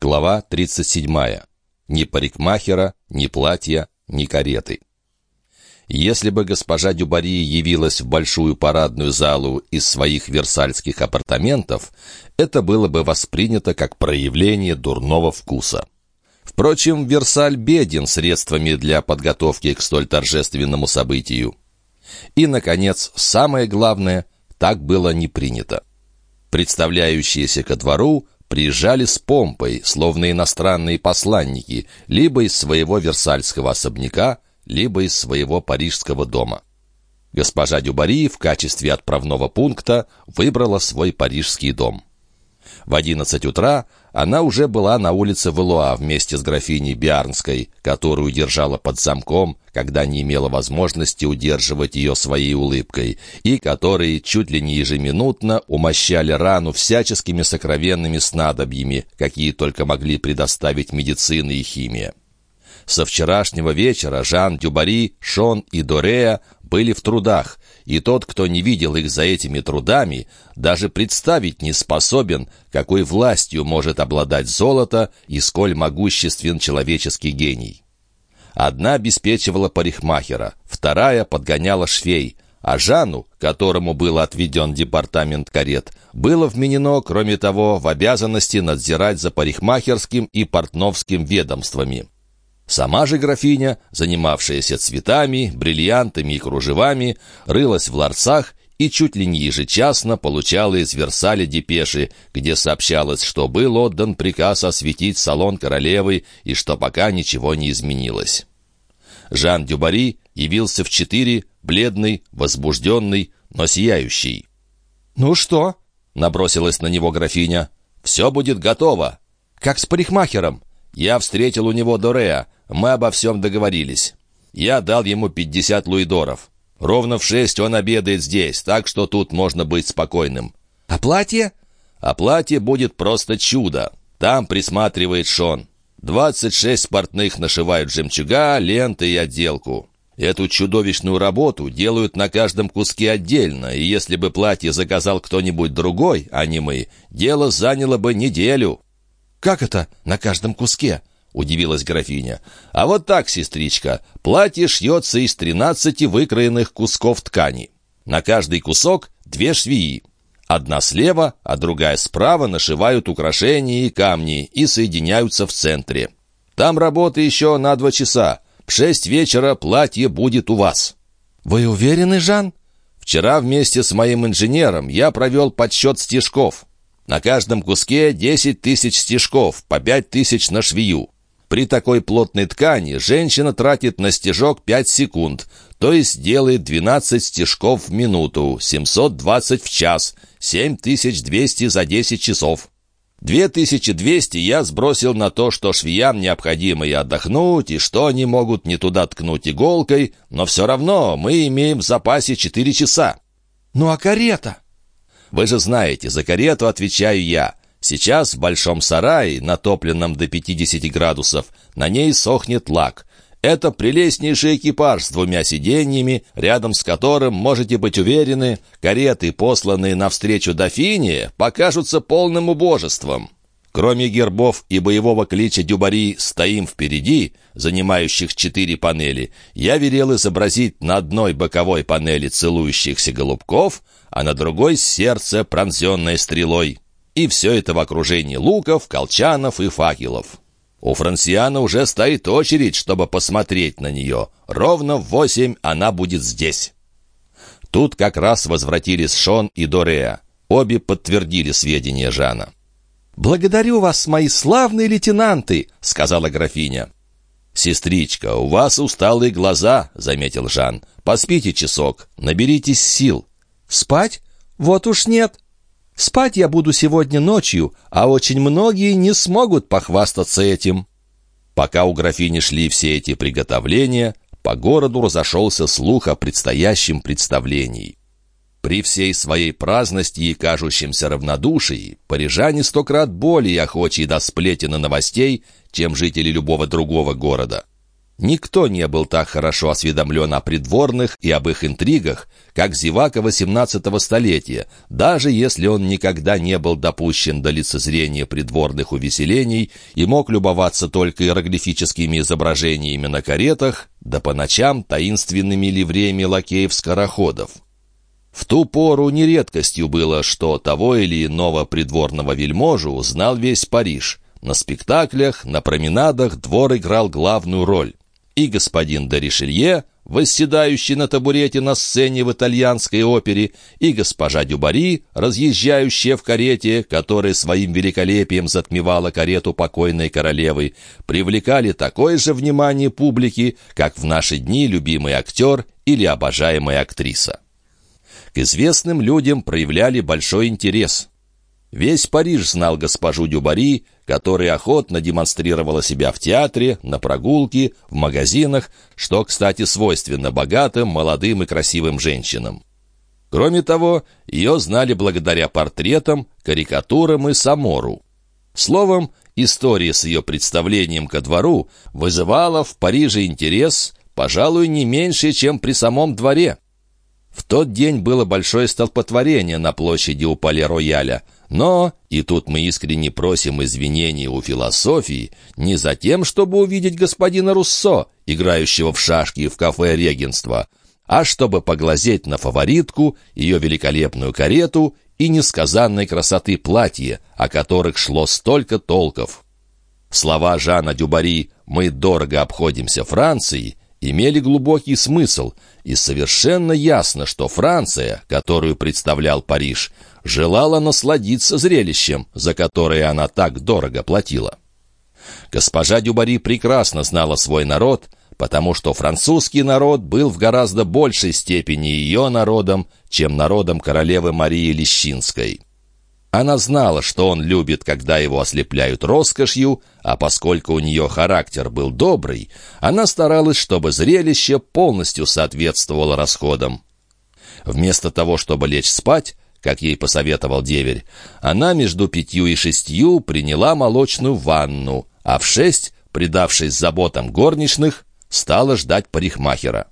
Глава 37. Ни парикмахера, ни платья, ни кареты. Если бы госпожа Дюбари явилась в большую парадную залу из своих версальских апартаментов, это было бы воспринято как проявление дурного вкуса. Впрочем, Версаль беден средствами для подготовки к столь торжественному событию. И, наконец, самое главное, так было не принято. Представляющиеся ко двору приезжали с помпой, словно иностранные посланники, либо из своего Версальского особняка, либо из своего парижского дома. Госпожа Дюбари в качестве отправного пункта выбрала свой парижский дом. В одиннадцать утра она уже была на улице Валуа вместе с графиней Биарнской, которую держала под замком, когда не имела возможности удерживать ее своей улыбкой, и которые чуть ли не ежеминутно умощали рану всяческими сокровенными снадобьями, какие только могли предоставить медицина и химия. Со вчерашнего вечера Жан Дюбари, Шон и Дорея были в трудах, и тот, кто не видел их за этими трудами, даже представить не способен, какой властью может обладать золото и сколь могуществен человеческий гений. Одна обеспечивала парикмахера, вторая подгоняла швей, а Жану, которому был отведен департамент карет, было вменено, кроме того, в обязанности надзирать за парикмахерским и портновским ведомствами. Сама же графиня, занимавшаяся цветами, бриллиантами и кружевами, рылась в ларцах и чуть ли не ежечасно получала из Версаля депеши, где сообщалось, что был отдан приказ осветить салон королевы и что пока ничего не изменилось. Жан Дюбари явился в четыре, бледный, возбужденный, но сияющий. «Ну что?» — набросилась на него графиня. «Все будет готово». «Как с парикмахером?» «Я встретил у него Дорея. Мы обо всем договорились. Я дал ему пятьдесят луидоров. Ровно в шесть он обедает здесь, так что тут можно быть спокойным. А платье? А платье будет просто чудо. Там присматривает Шон. Двадцать шесть портных нашивают жемчуга, ленты и отделку. Эту чудовищную работу делают на каждом куске отдельно, и если бы платье заказал кто-нибудь другой, а не мы, дело заняло бы неделю. «Как это на каждом куске?» — удивилась графиня. «А вот так, сестричка, платье шьется из тринадцати выкроенных кусков ткани. На каждый кусок две швеи. Одна слева, а другая справа нашивают украшения и камни и соединяются в центре. Там работа еще на два часа. В шесть вечера платье будет у вас». «Вы уверены, Жан?» «Вчера вместе с моим инженером я провел подсчет стежков». На каждом куске десять тысяч стежков, по пять тысяч на швею. При такой плотной ткани женщина тратит на стежок 5 секунд, то есть делает 12 стежков в минуту, 720 в час, 7200 за 10 часов. 2200 я сбросил на то, что швеям необходимо и отдохнуть, и что они могут не туда ткнуть иголкой, но все равно мы имеем в запасе 4 часа. «Ну а карета?» «Вы же знаете, за карету отвечаю я. Сейчас в большом сарае, натопленном до 50 градусов, на ней сохнет лак. Это прелестнейший экипаж с двумя сиденьями, рядом с которым, можете быть уверены, кареты, посланные навстречу дофине, покажутся полным убожеством. Кроме гербов и боевого клича Дюбари «Стоим впереди», занимающих четыре панели, я велел изобразить на одной боковой панели целующихся голубков, а на другой — сердце, пронзенное стрелой. И все это в окружении луков, колчанов и факелов. У Франсиана уже стоит очередь, чтобы посмотреть на нее. Ровно в восемь она будет здесь. Тут как раз возвратились Шон и Дорея. Обе подтвердили сведения Жана. «Благодарю вас, мои славные лейтенанты», — сказала графиня. «Сестричка, у вас усталые глаза», — заметил Жан. «Поспите часок, наберитесь сил». «Спать? Вот уж нет. Спать я буду сегодня ночью, а очень многие не смогут похвастаться этим». Пока у графини шли все эти приготовления, по городу разошелся слух о предстоящем представлении. При всей своей праздности и кажущемся равнодушии парижане сто крат более охочи до сплетен и новостей, чем жители любого другого города. Никто не был так хорошо осведомлен о придворных и об их интригах, как зевака XVIII столетия, даже если он никогда не был допущен до лицезрения придворных увеселений и мог любоваться только иероглифическими изображениями на каретах, да по ночам таинственными ливреями лакеев-скороходов. В ту пору нередкостью было, что того или иного придворного вельможу знал весь Париж. На спектаклях, на променадах двор играл главную роль и господин Доришелье, восседающий на табурете на сцене в итальянской опере, и госпожа Дюбари, разъезжающая в карете, которая своим великолепием затмевала карету покойной королевы, привлекали такое же внимание публики, как в наши дни любимый актер или обожаемая актриса. К известным людям проявляли большой интерес. Весь Париж знал госпожу Дюбари, которая охотно демонстрировала себя в театре, на прогулке, в магазинах, что, кстати, свойственно богатым, молодым и красивым женщинам. Кроме того, ее знали благодаря портретам, карикатурам и самору. Словом, история с ее представлением ко двору вызывала в Париже интерес, пожалуй, не меньше, чем при самом дворе. В тот день было большое столпотворение на площади у Пале-Рояля – но, и тут мы искренне просим извинений у философии, не за тем, чтобы увидеть господина Руссо, играющего в шашки в кафе регенства, а чтобы поглазеть на фаворитку, ее великолепную карету и несказанной красоты платье, о которых шло столько толков. Слова Жана Дюбари «Мы дорого обходимся Францией» имели глубокий смысл, и совершенно ясно, что Франция, которую представлял Париж, желала насладиться зрелищем, за которое она так дорого платила. Госпожа Дюбари прекрасно знала свой народ, потому что французский народ был в гораздо большей степени ее народом, чем народом королевы Марии Лещинской. Она знала, что он любит, когда его ослепляют роскошью, а поскольку у нее характер был добрый, она старалась, чтобы зрелище полностью соответствовало расходам. Вместо того, чтобы лечь спать, как ей посоветовал деверь, она между пятью и шестью приняла молочную ванну, а в шесть, предавшись заботам горничных, стала ждать парикмахера.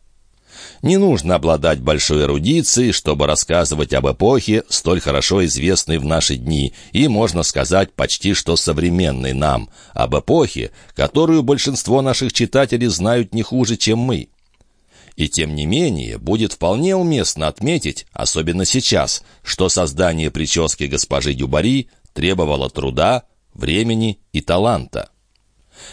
Не нужно обладать большой эрудицией, чтобы рассказывать об эпохе, столь хорошо известной в наши дни, и, можно сказать, почти что современной нам, об эпохе, которую большинство наших читателей знают не хуже, чем мы. И тем не менее, будет вполне уместно отметить, особенно сейчас, что создание прически госпожи Дюбари требовало труда, времени и таланта.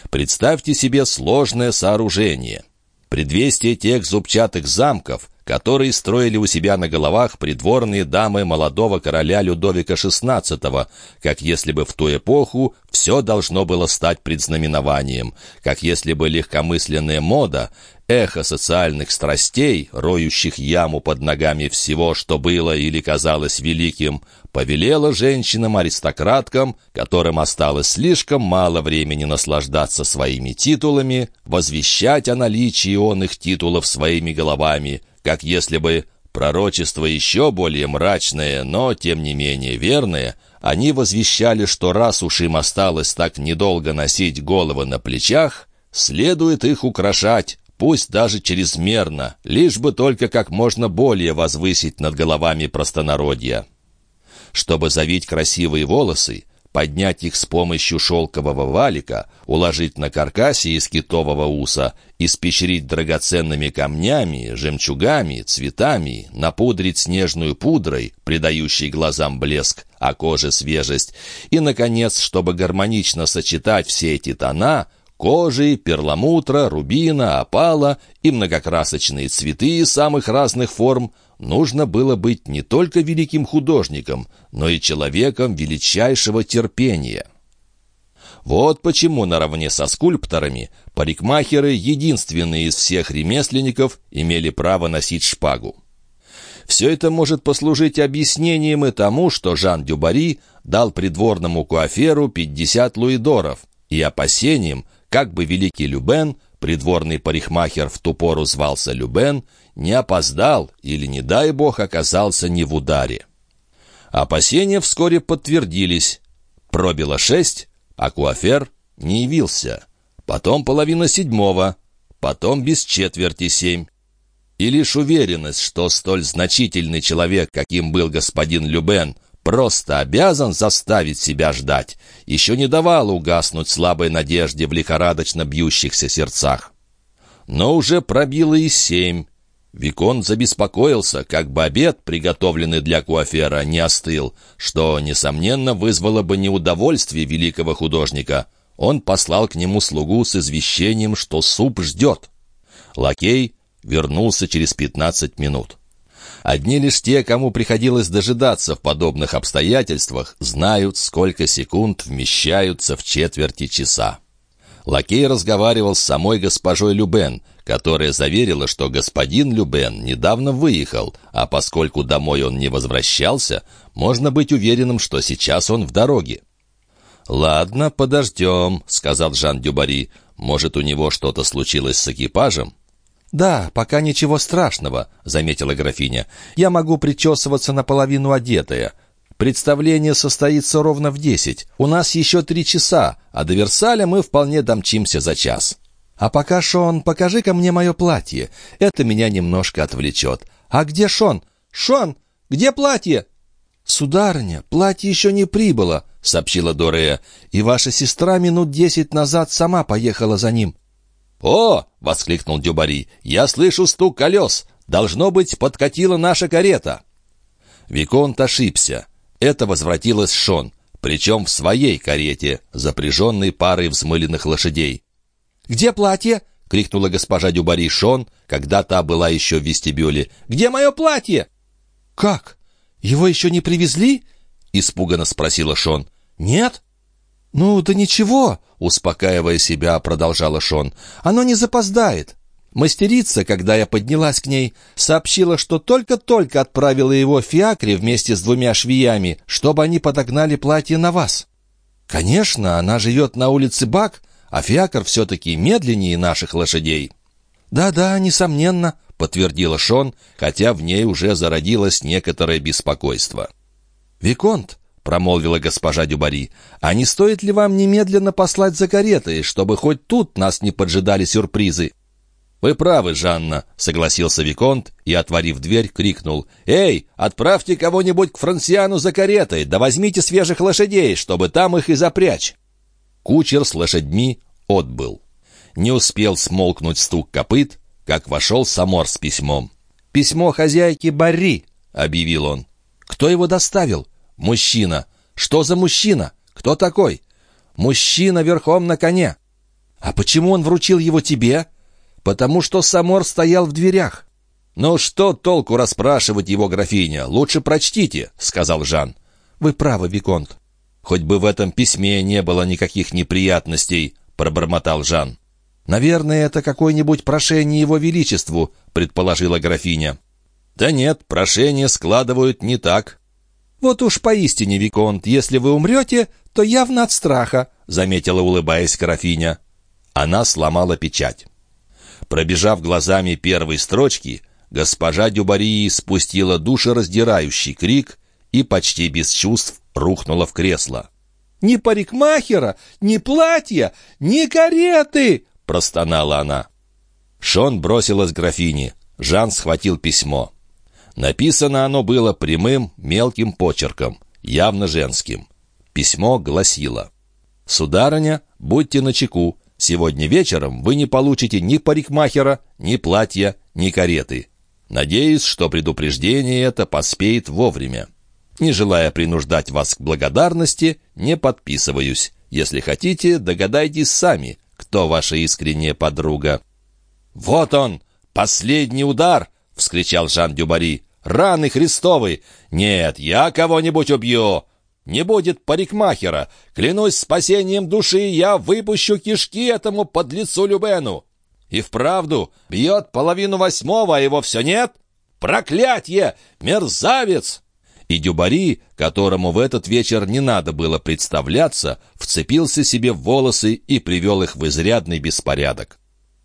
Представьте себе сложное сооружение. Предвестие тех зубчатых замков, которые строили у себя на головах придворные дамы молодого короля Людовика XVI, как если бы в ту эпоху все должно было стать предзнаменованием, как если бы легкомысленная мода эхо социальных страстей, роющих яму под ногами всего, что было или казалось великим, повелело женщинам-аристократкам, которым осталось слишком мало времени наслаждаться своими титулами, возвещать о наличии он их титулов своими головами, как если бы пророчество еще более мрачное, но, тем не менее, верное, они возвещали, что раз уж им осталось так недолго носить головы на плечах, следует их украшать, пусть даже чрезмерно, лишь бы только как можно более возвысить над головами простонародья. Чтобы завить красивые волосы, поднять их с помощью шелкового валика, уложить на каркасе из китового уса, испещрить драгоценными камнями, жемчугами, цветами, напудрить снежную пудрой, придающей глазам блеск, а коже свежесть, и, наконец, чтобы гармонично сочетать все эти тона — кожи, перламутра, рубина, опала и многокрасочные цветы самых разных форм, нужно было быть не только великим художником, но и человеком величайшего терпения. Вот почему наравне со скульпторами парикмахеры, единственные из всех ремесленников, имели право носить шпагу. Все это может послужить объяснением и тому, что Жан Дюбари дал придворному куаферу 50 луидоров, и опасением, как бы великий Любен, придворный парикмахер в ту пору звался Любен, не опоздал или, не дай бог, оказался не в ударе. Опасения вскоре подтвердились. Пробило шесть, а Куафер не явился. Потом половина седьмого. потом без четверти семь. И лишь уверенность, что столь значительный человек, каким был господин Любен, просто обязан заставить себя ждать, еще не давала угаснуть слабой надежде в лихорадочно бьющихся сердцах. Но уже пробило и семь. Викон забеспокоился, как бы обед, приготовленный для куафера, не остыл, что, несомненно, вызвало бы неудовольствие великого художника. Он послал к нему слугу с извещением, что суп ждет. Лакей вернулся через пятнадцать минут. Одни лишь те, кому приходилось дожидаться в подобных обстоятельствах, знают, сколько секунд вмещаются в четверти часа. Лакей разговаривал с самой госпожой Любен, которая заверила, что господин Любен недавно выехал, а поскольку домой он не возвращался, можно быть уверенным, что сейчас он в дороге. «Ладно, подождем», — сказал Жан Дюбари. «Может, у него что-то случилось с экипажем?» «Да, пока ничего страшного», — заметила графиня. «Я могу причесываться наполовину одетая. Представление состоится ровно в десять. У нас еще три часа, а до Версаля мы вполне домчимся за час. А пока, Шон, покажи-ка мне мое платье. Это меня немножко отвлечет. А где Шон? Шон, где платье?» «Сударыня, платье еще не прибыло», — сообщила Дорея, «и ваша сестра минут десять назад сама поехала за ним». «О!» — воскликнул Дюбари. «Я слышу стук колес. Должно быть, подкатила наша карета». Виконт ошибся. Это возвратилась Шон, причем в своей карете, запряженной парой взмыленных лошадей. «Где платье?» — крикнула госпожа Дюбари Шон, когда та была еще в вестибюле. «Где мое платье?» «Как? Его еще не привезли?» — испуганно спросила Шон. «Нет?» «Ну, да ничего», — успокаивая себя, продолжала Шон. «Оно не запоздает». Мастерица, когда я поднялась к ней, сообщила, что только-только отправила его в фиакре вместе с двумя швеями, чтобы они подогнали платье на вас. Конечно, она живет на улице Бак, а фиакр все-таки медленнее наших лошадей. «Да-да, несомненно», — подтвердила Шон, хотя в ней уже зародилось некоторое беспокойство. «Виконт, — промолвила госпожа Дюбари. «А не стоит ли вам немедленно послать за каретой, чтобы хоть тут нас не поджидали сюрпризы?» «Вы правы, Жанна», — согласился Виконт и, отворив дверь, крикнул. «Эй, отправьте кого-нибудь к Франсиану за каретой, да возьмите свежих лошадей, чтобы там их и запрячь». Кучер с лошадьми отбыл. Не успел смолкнуть стук копыт, как вошел Самор с письмом. «Письмо хозяйки Барри», — объявил он. «Кто его доставил?» «Мужчина. Что за мужчина? Кто такой?» «Мужчина верхом на коне». «А почему он вручил его тебе?» «Потому что Самор стоял в дверях». «Ну что толку расспрашивать его, графиня? Лучше прочтите», — сказал Жан. «Вы правы, Виконт». «Хоть бы в этом письме не было никаких неприятностей», — пробормотал Жан. «Наверное, это какое-нибудь прошение его величеству», — предположила графиня. «Да нет, прошения складывают не так. «Вот уж поистине, Виконт, если вы умрете, то явно от страха», — заметила, улыбаясь графиня. Она сломала печать. Пробежав глазами первой строчки, госпожа Дюбарии спустила душераздирающий крик и почти без чувств рухнула в кресло. «Ни парикмахера, ни платья, ни кареты!» — простонала она. Шон бросилась к графине. Жан схватил письмо. Написано оно было прямым, мелким почерком, явно женским. Письмо гласило «Сударыня, будьте начеку. Сегодня вечером вы не получите ни парикмахера, ни платья, ни кареты. Надеюсь, что предупреждение это поспеет вовремя. Не желая принуждать вас к благодарности, не подписываюсь. Если хотите, догадайтесь сами, кто ваша искренняя подруга». «Вот он! Последний удар!» — вскричал Жан Дюбари. «Раны Христовы! Нет, я кого-нибудь убью! Не будет парикмахера! Клянусь спасением души, я выпущу кишки этому подлецу Любену! И вправду, бьет половину восьмого, а его все нет? Проклятье! Мерзавец!» И Дюбари, которому в этот вечер не надо было представляться, вцепился себе в волосы и привел их в изрядный беспорядок.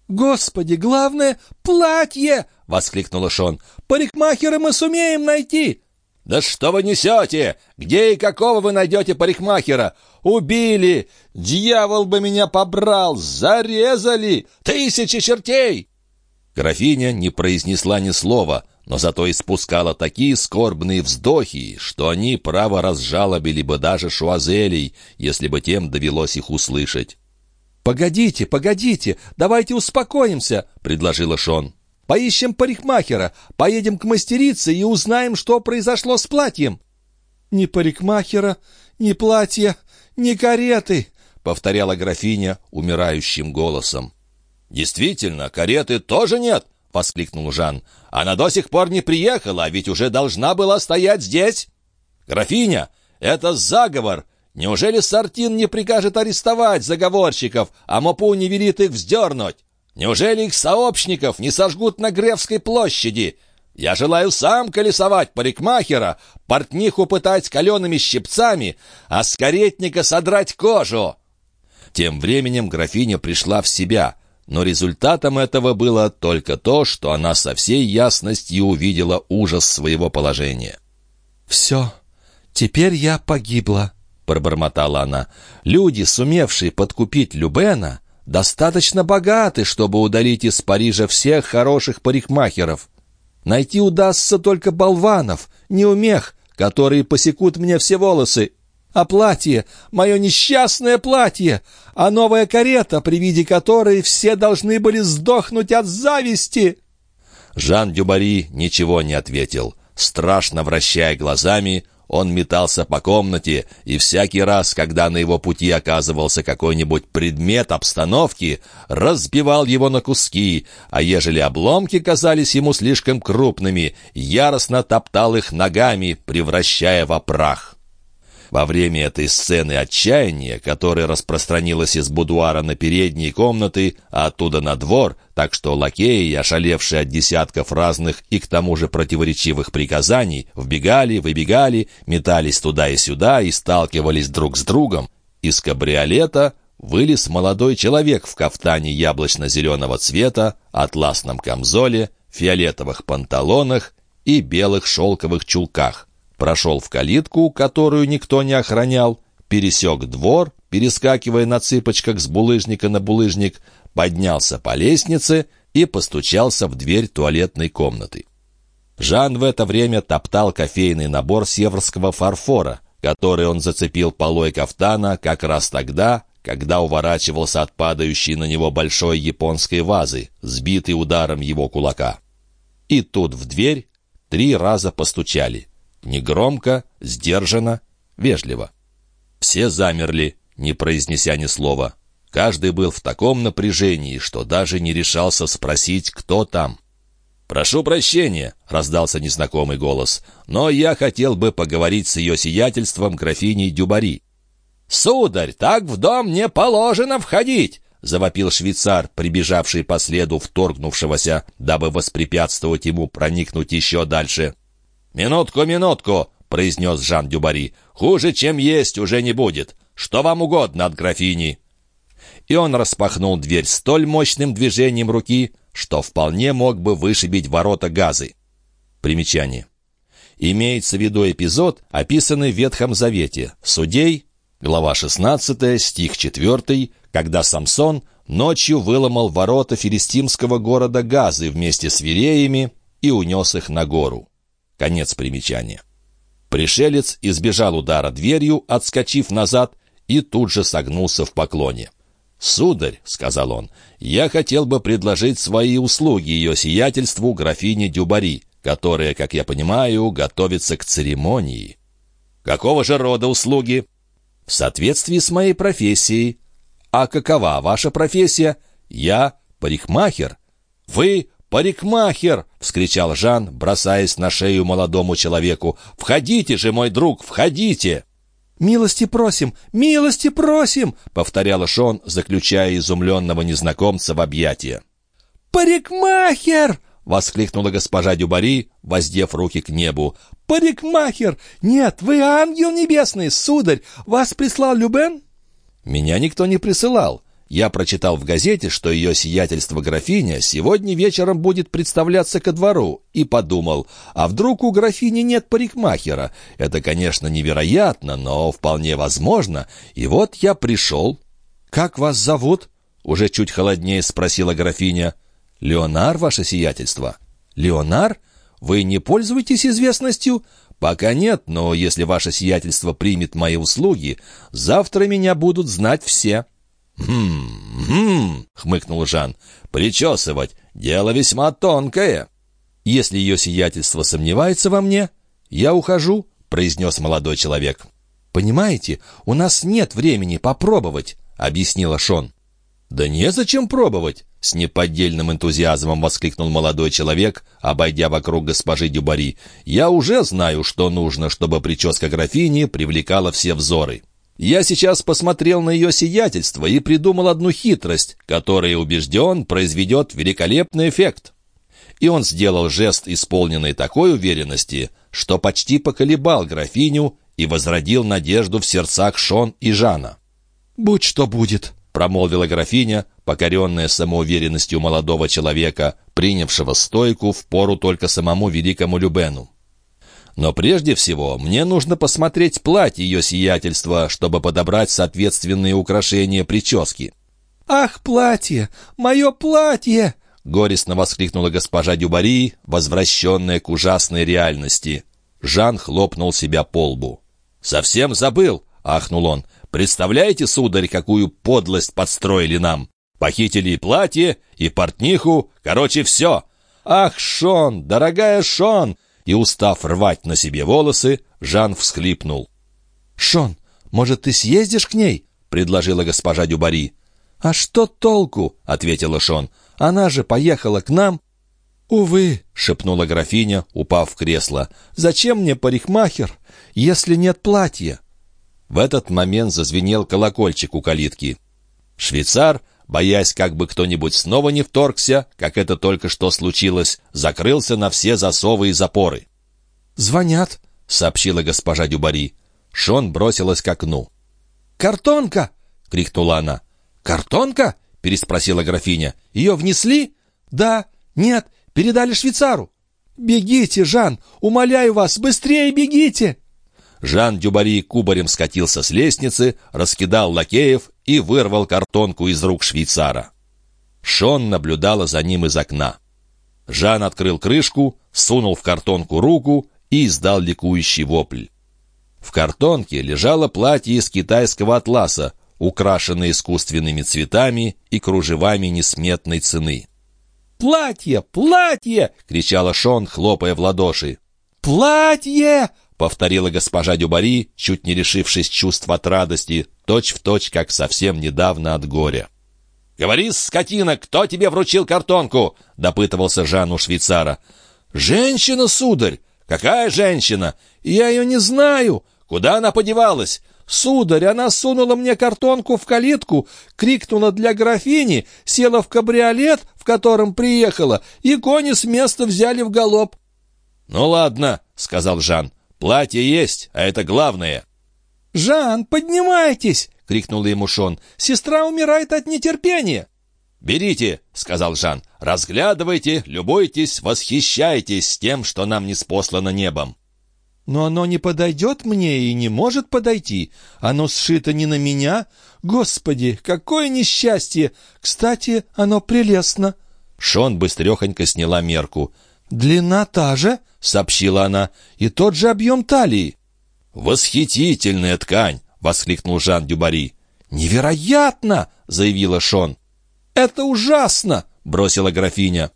«Господи, главное — платье!» — воскликнула Шон. «Парикмахера мы сумеем найти!» «Да что вы несете? Где и какого вы найдете парикмахера? Убили! Дьявол бы меня побрал! Зарезали! Тысячи чертей!» Графиня не произнесла ни слова, но зато испускала такие скорбные вздохи, что они право разжалобили бы даже шуазелей, если бы тем довелось их услышать. «Погодите, погодите, давайте успокоимся», — предложила Шон. «Поищем парикмахера, поедем к мастерице и узнаем, что произошло с платьем». «Ни парикмахера, ни платья, ни кареты», — повторяла графиня умирающим голосом. «Действительно, кареты тоже нет!» — воскликнул Жан. «Она до сих пор не приехала, а ведь уже должна была стоять здесь!» «Графиня, это заговор! Неужели Сартин не прикажет арестовать заговорщиков, а Мопу не велит их вздернуть? Неужели их сообщников не сожгут на Гревской площади? Я желаю сам колесовать парикмахера, портниху пытать калеными щипцами, а с каретника содрать кожу!» Тем временем графиня пришла в себя, но результатом этого было только то, что она со всей ясностью увидела ужас своего положения. «Все, теперь я погибла», пробормотала она. «Люди, сумевшие подкупить Любена, достаточно богаты, чтобы удалить из Парижа всех хороших парикмахеров. Найти удастся только болванов, неумех, которые посекут мне все волосы. А платье, мое несчастное платье, а новая карета, при виде которой все должны были сдохнуть от зависти!» Жан Дюбари ничего не ответил. Страшно вращая глазами, он метался по комнате, и всякий раз, когда на его пути оказывался какой-нибудь предмет обстановки, разбивал его на куски, а ежели обломки казались ему слишком крупными, яростно топтал их ногами, превращая в прах. Во время этой сцены отчаяния, которая распространилась из будуара на передние комнаты, а оттуда на двор, так что лакеи, ошалевшие от десятков разных и к тому же противоречивых приказаний, вбегали, выбегали, метались туда и сюда и сталкивались друг с другом, из кабриолета вылез молодой человек в кафтане яблочно-зеленого цвета, атласном камзоле, фиолетовых панталонах и белых шелковых чулках прошел в калитку, которую никто не охранял, пересек двор, перескакивая на цыпочках с булыжника на булыжник, поднялся по лестнице и постучался в дверь туалетной комнаты. Жан в это время топтал кофейный набор северского фарфора, который он зацепил полой кафтана как раз тогда, когда уворачивался от падающей на него большой японской вазы, сбитой ударом его кулака. И тут в дверь три раза постучали. Негромко, сдержанно, вежливо. Все замерли, не произнеся ни слова. Каждый был в таком напряжении, что даже не решался спросить, кто там. «Прошу прощения», — раздался незнакомый голос, «но я хотел бы поговорить с ее сиятельством графиней Дюбари». «Сударь, так в дом не положено входить!» — завопил швейцар, прибежавший по следу вторгнувшегося, дабы воспрепятствовать ему проникнуть еще дальше. «Минутку, минутку!» — произнес Жан Дюбари. «Хуже, чем есть, уже не будет. Что вам угодно от графини?» И он распахнул дверь столь мощным движением руки, что вполне мог бы вышибить ворота газы. Примечание. Имеется в виду эпизод, описанный в Ветхом Завете. Судей, глава 16, стих 4, когда Самсон ночью выломал ворота филистимского города Газы вместе с вереями и унес их на гору. Конец примечания. Пришелец избежал удара дверью, отскочив назад, и тут же согнулся в поклоне. «Сударь», — сказал он, — «я хотел бы предложить свои услуги ее сиятельству графине Дюбари, которая, как я понимаю, готовится к церемонии». «Какого же рода услуги?» «В соответствии с моей профессией». «А какова ваша профессия?» «Я парикмахер». «Вы «Парикмахер!» — вскричал Жан, бросаясь на шею молодому человеку. «Входите же, мой друг, входите!» «Милости просим! Милости просим!» — повторяла Шон, заключая изумленного незнакомца в объятия. «Парикмахер!» — воскликнула госпожа Дюбари, воздев руки к небу. «Парикмахер! Нет, вы ангел небесный, сударь! Вас прислал Любен?» «Меня никто не присылал. Я прочитал в газете, что ее сиятельство графиня сегодня вечером будет представляться ко двору, и подумал, а вдруг у графини нет парикмахера? Это, конечно, невероятно, но вполне возможно. И вот я пришел. «Как вас зовут?» — уже чуть холоднее спросила графиня. «Леонар, ваше сиятельство». «Леонар? Вы не пользуетесь известностью?» «Пока нет, но если ваше сиятельство примет мои услуги, завтра меня будут знать все». «Хм, хм», — хмыкнул Жан, — «причесывать — дело весьма тонкое». «Если ее сиятельство сомневается во мне, я ухожу», — произнес молодой человек. «Понимаете, у нас нет времени попробовать», — объяснила Шон. «Да незачем пробовать!» — с неподдельным энтузиазмом воскликнул молодой человек, обойдя вокруг госпожи Дюбари. «Я уже знаю, что нужно, чтобы прическа графини привлекала все взоры. Я сейчас посмотрел на ее сиятельство и придумал одну хитрость, которая, убежден, произведет великолепный эффект». И он сделал жест, исполненный такой уверенности, что почти поколебал графиню и возродил надежду в сердцах Шон и Жана. «Будь что будет», — промолвила графиня, покоренная самоуверенностью молодого человека, принявшего стойку в пору только самому великому Любену. Но прежде всего мне нужно посмотреть платье ее сиятельства, чтобы подобрать соответственные украшения прически». «Ах, платье! Мое платье!» — горестно воскликнула госпожа Дюбари, возвращенная к ужасной реальности. Жан хлопнул себя по лбу. «Совсем забыл!» — ахнул он. «Представляете, сударь, какую подлость подстроили нам? Похитили и платье, и портниху, короче, все!» «Ах, Шон, дорогая Шон!» И, устав рвать на себе волосы, Жан всхлипнул. «Шон, может, ты съездишь к ней?» — предложила госпожа Дюбари. «А что толку?» — ответила Шон. «Она же поехала к нам». «Увы», — шепнула графиня, упав в кресло. «Зачем мне парикмахер, если нет платья?» В этот момент зазвенел колокольчик у калитки. Швейцар боясь, как бы кто-нибудь снова не вторгся, как это только что случилось, закрылся на все засовы и запоры. «Звонят», — сообщила госпожа Дюбари. Шон бросилась к окну. «Картонка!» — крикнула она. «Картонка?» — переспросила графиня. «Ее внесли?» «Да». «Нет, передали швейцару». «Бегите, Жан! Умоляю вас, быстрее бегите!» Жан Дюбари кубарем скатился с лестницы, раскидал лакеев и вырвал картонку из рук швейцара. Шон наблюдала за ним из окна. Жан открыл крышку, сунул в картонку руку и издал ликующий вопль. В картонке лежало платье из китайского атласа, украшенное искусственными цветами и кружевами несметной цены. «Платье! Платье!» — кричала Шон, хлопая в ладоши. «Платье!» — повторила госпожа Дюбари, чуть не лишившись чувств от радости, точь-в-точь, точь, как совсем недавно от горя. «Говори, скотина, кто тебе вручил картонку?» — допытывался Жан у швейцара. «Женщина, сударь!» «Какая женщина?» «Я ее не знаю!» «Куда она подевалась?» «Сударь, она сунула мне картонку в калитку, крикнула для графини, села в кабриолет, в котором приехала, и кони с места взяли в галоп». «Ну ладно», — сказал Жан. Платье есть, а это главное». «Жан, поднимайтесь!» — крикнула ему Шон. «Сестра умирает от нетерпения!» «Берите!» — сказал Жан. «Разглядывайте, любуйтесь, восхищайтесь тем, что нам не спослано небом». «Но оно не подойдет мне и не может подойти. Оно сшито не на меня. Господи, какое несчастье! Кстати, оно прелестно!» Шон быстрехонько сняла мерку. «Длина та же?» — сообщила она. «И тот же объем талии». «Восхитительная ткань!» — воскликнул Жан Дюбари. «Невероятно!» — заявила Шон. «Это ужасно!» — бросила графиня.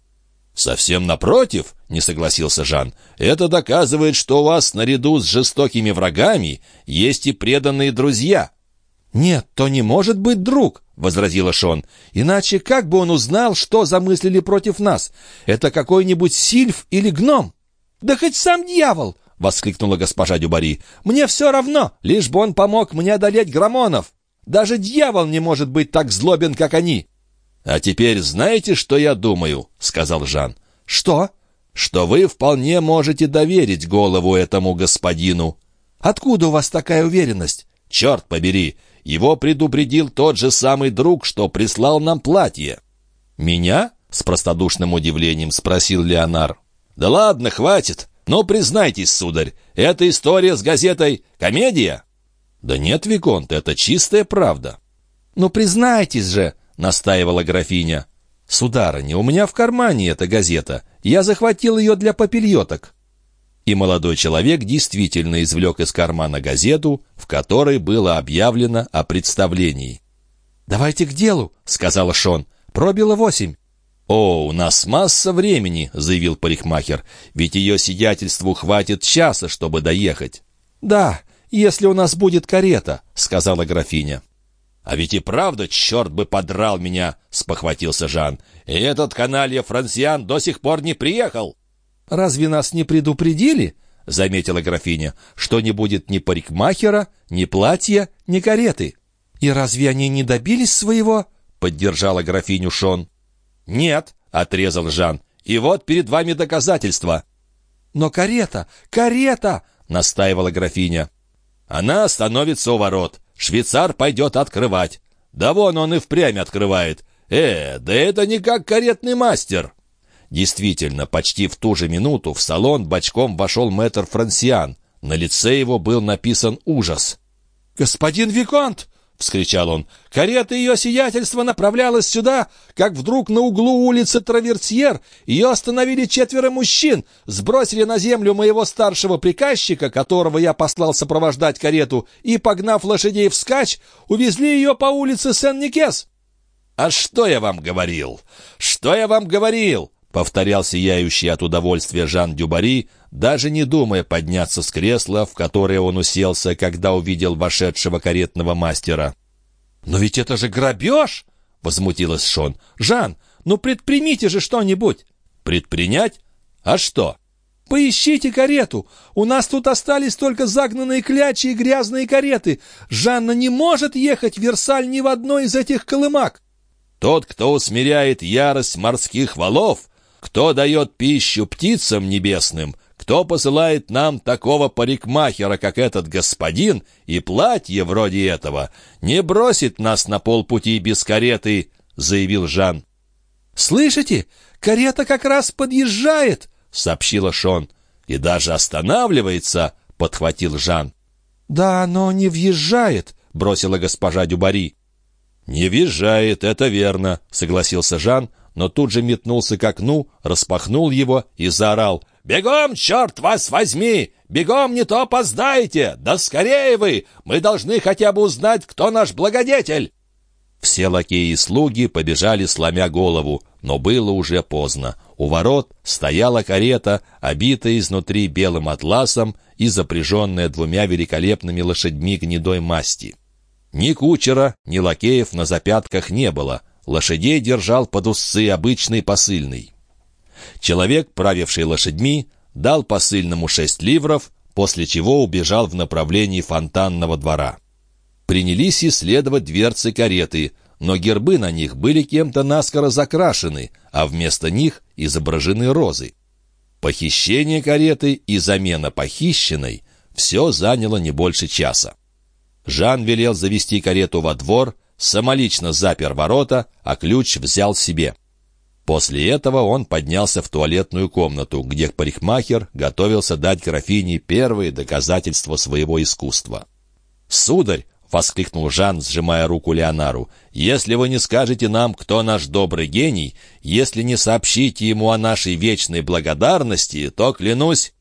«Совсем напротив», — не согласился Жан. «Это доказывает, что у вас наряду с жестокими врагами есть и преданные друзья». «Нет, то не может быть друг», — возразила Шон. «Иначе как бы он узнал, что замыслили против нас? Это какой-нибудь сильф или гном?» «Да хоть сам дьявол!» — воскликнула госпожа Дюбари. «Мне все равно, лишь бы он помог мне одолеть громонов. Даже дьявол не может быть так злобен, как они». «А теперь знаете, что я думаю?» — сказал Жан. «Что?» «Что вы вполне можете доверить голову этому господину». «Откуда у вас такая уверенность?» «Черт побери! Его предупредил тот же самый друг, что прислал нам платье». «Меня?» — с простодушным удивлением спросил Леонар. «Да ладно, хватит. Ну, признайтесь, сударь, эта история с газетой — комедия?» «Да нет, Виконт, это чистая правда». «Ну, признайтесь же!» — настаивала графиня. «Сударыня, у меня в кармане эта газета. Я захватил ее для попельоток». И молодой человек действительно извлек из кармана газету, в которой было объявлено о представлении. «Давайте к делу», — сказала Шон. «Пробило восемь». «О, у нас масса времени», — заявил парикмахер, «ведь ее сиятельству хватит часа, чтобы доехать». «Да, если у нас будет карета», — сказала графиня. «А ведь и правда, черт бы подрал меня!» — спохватился Жан. «И этот каналья Франсиан до сих пор не приехал!» «Разве нас не предупредили?» — заметила графиня, «что не будет ни парикмахера, ни платья, ни кареты». «И разве они не добились своего?» — поддержала графиню Шон. «Нет», — отрезал Жан, «и вот перед вами доказательства». «Но карета, карета!» — настаивала графиня. «Она остановится у ворот. Швейцар пойдет открывать. Да вон он и впрямь открывает. Э, да это не как каретный мастер». Действительно, почти в ту же минуту в салон бочком вошел мэтр Франсиан. На лице его был написан ужас. «Господин Виконт!» — вскричал он. «Карета ее сиятельства направлялась сюда, как вдруг на углу улицы Травертьер ее остановили четверо мужчин, сбросили на землю моего старшего приказчика, которого я послал сопровождать карету, и, погнав лошадей вскачь, увезли ее по улице Сен-Никес». «А что я вам говорил? Что я вам говорил?» — повторял сияющий от удовольствия Жан Дюбари, даже не думая подняться с кресла, в которое он уселся, когда увидел вошедшего каретного мастера. «Но ведь это же грабеж!» — возмутилась Шон. «Жан, ну предпримите же что-нибудь!» «Предпринять? А что?» «Поищите карету! У нас тут остались только загнанные клячи и грязные кареты. Жанна не может ехать в Версаль ни в одной из этих колымак!» «Тот, кто усмиряет ярость морских валов, кто дает пищу птицам небесным? Кто посылает нам такого парикмахера, как этот господин, и платье вроде этого? Не бросит нас на полпути без кареты, — заявил Жан. «Слышите? Карета как раз подъезжает!» — сообщила Шон. «И даже останавливается!» — подхватил Жан. «Да, но не въезжает!» — бросила госпожа Дюбари. «Не въезжает, это верно», — согласился Жан, но тут же метнулся к окну, распахнул его и заорал. «Бегом, черт вас возьми! Бегом, не то опоздаете! Да скорее вы! Мы должны хотя бы узнать, кто наш благодетель!» Все лакеи и слуги побежали, сломя голову, но было уже поздно. У ворот стояла карета, обитая изнутри белым атласом и запряженная двумя великолепными лошадьми гнедой масти. Ни кучера, ни лакеев на запятках не было — Лошадей держал под узцы обычный посыльный. Человек, правивший лошадьми, дал посыльному шесть ливров, после чего убежал в направлении фонтанного двора. Принялись исследовать дверцы кареты, но гербы на них были кем-то наскоро закрашены, а вместо них изображены розы. Похищение кареты и замена похищенной — все заняло не больше часа. Жан велел завести карету во двор, самолично запер ворота, а ключ взял себе. После этого он поднялся в туалетную комнату, где парикмахер готовился дать графине первые доказательства своего искусства. «Сударь!» — воскликнул Жан, сжимая руку Леонару. «Если вы не скажете нам, кто наш добрый гений, если не сообщите ему о нашей вечной благодарности, то, клянусь,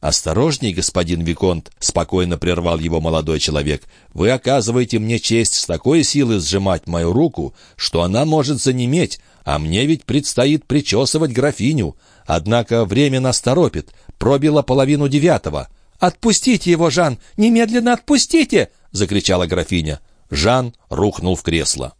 «Осторожней, господин Виконт», — спокойно прервал его молодой человек. «Вы оказываете мне честь с такой силой сжимать мою руку, что она может занеметь, а мне ведь предстоит причесывать графиню. Однако время нас торопит. Пробило половину девятого». «Отпустите его, Жан! Немедленно отпустите!» — закричала графиня. Жан рухнул в кресло.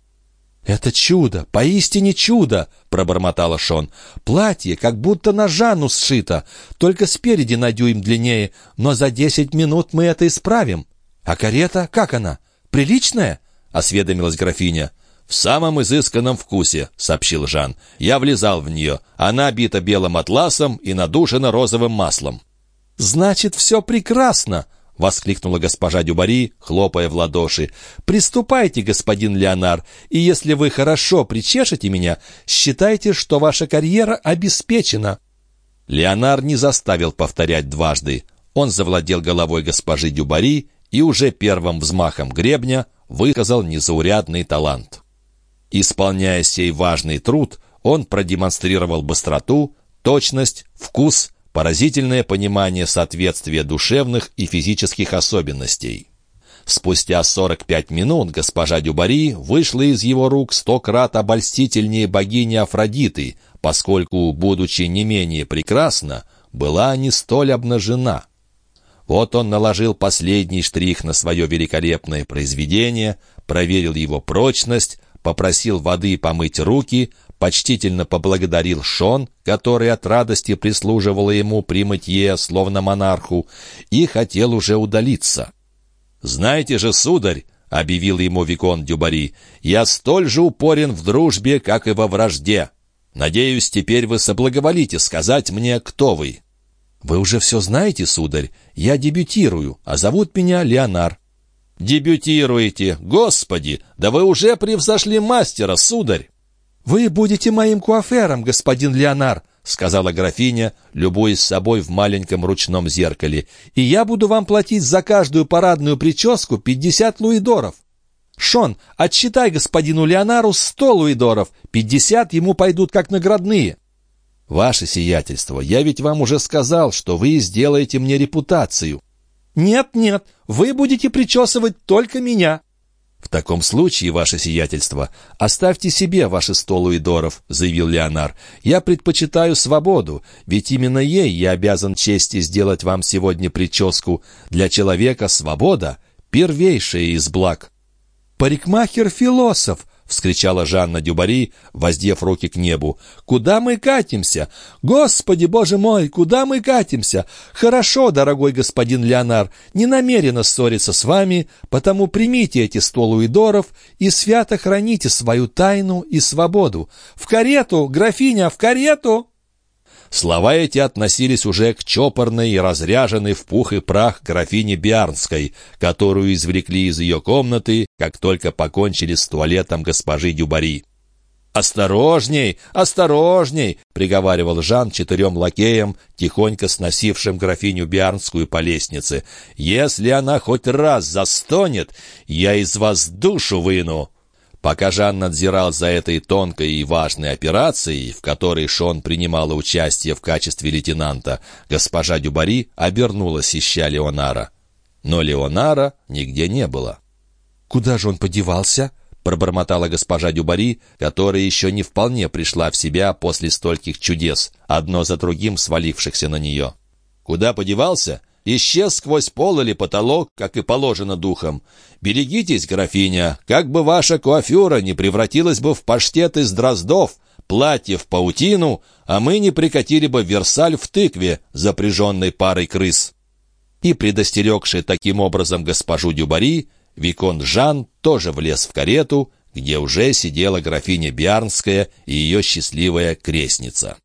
«Это чудо, поистине чудо!» — пробормотала Шон. «Платье как будто на Жанну сшито, только спереди на дюйм длиннее, но за десять минут мы это исправим. А карета, как она? Приличная?» — осведомилась графиня. «В самом изысканном вкусе», — сообщил Жан. «Я влезал в нее. Она бита белым атласом и надушена розовым маслом». «Значит, все прекрасно!» —— воскликнула госпожа Дюбари, хлопая в ладоши. «Приступайте, господин Леонар, и если вы хорошо причешете меня, считайте, что ваша карьера обеспечена». Леонар не заставил повторять дважды. Он завладел головой госпожи Дюбари и уже первым взмахом гребня выказал незаурядный талант. Исполняя сей важный труд, он продемонстрировал быстроту, точность, вкус, поразительное понимание соответствия душевных и физических особенностей. Спустя 45 минут госпожа Дюбари вышла из его рук сто крат обольстительнее богини Афродиты, поскольку, будучи не менее прекрасна, была не столь обнажена. Вот он наложил последний штрих на свое великолепное произведение, проверил его прочность, попросил воды помыть руки, почтительно поблагодарил Шон, который от радости прислуживала ему при мытье, словно монарху, и хотел уже удалиться. «Знаете же, сударь», — объявил ему Викон Дюбари, — «я столь же упорен в дружбе, как и во вражде. Надеюсь, теперь вы соблаговолите сказать мне, кто вы». «Вы уже все знаете, сударь. Я дебютирую, а зовут меня Леонар». «Дебютируете! Господи! Да вы уже превзошли мастера, сударь!» «Вы будете моим куафером, господин Леонар», — сказала графиня, любуясь собой в маленьком ручном зеркале, «и я буду вам платить за каждую парадную прическу пятьдесят луидоров». «Шон, отсчитай господину Леонару сто луидоров, пятьдесят ему пойдут как наградные». «Ваше сиятельство, я ведь вам уже сказал, что вы сделаете мне репутацию». «Нет, нет, вы будете причесывать только меня». «В таком случае, ваше сиятельство, оставьте себе ваши сто луидоров», — заявил Леонар. «Я предпочитаю свободу, ведь именно ей я обязан чести сделать вам сегодня прическу. Для человека свобода — первейшая из благ». «Парикмахер-философ», — вскричала Жанна Дюбари, воздев руки к небу. «Куда мы катимся? Господи, боже мой, куда мы катимся? Хорошо, дорогой господин Леонар, не намерена ссориться с вами, потому примите эти сто луидоров и свято храните свою тайну и свободу. В карету, графиня, в карету!» Слова эти относились уже к чопорной и разряженной в пух и прах графине Биарнской, которую извлекли из ее комнаты, как только покончили с туалетом госпожи Дюбари. «Осторожней, осторожней!» — приговаривал Жан четырем лакеям, тихонько сносившим графиню Биарнскую по лестнице. «Если она хоть раз застонет, я из вас душу выну!» Пока Жан надзирал за этой тонкой и важной операцией, в которой Шон принимала участие в качестве лейтенанта, госпожа Дюбари обернулась, ища Леонара. Но Леонара нигде не было. «Куда же он подевался?» — пробормотала госпожа Дюбари, которая еще не вполне пришла в себя после стольких чудес, одно за другим свалившихся на нее. «Куда подевался? Исчез сквозь пол или потолок, как и положено духом. Берегитесь, графиня, как бы ваша куафюра не превратилась бы в паштет из дроздов, платье в паутину, а мы не прикатили бы Версаль в тыкве, запряженной парой крыс». И, предостерегший таким образом госпожу Дюбари, Викон Жан тоже влез в карету, где уже сидела графиня Биарнская и ее счастливая крестница.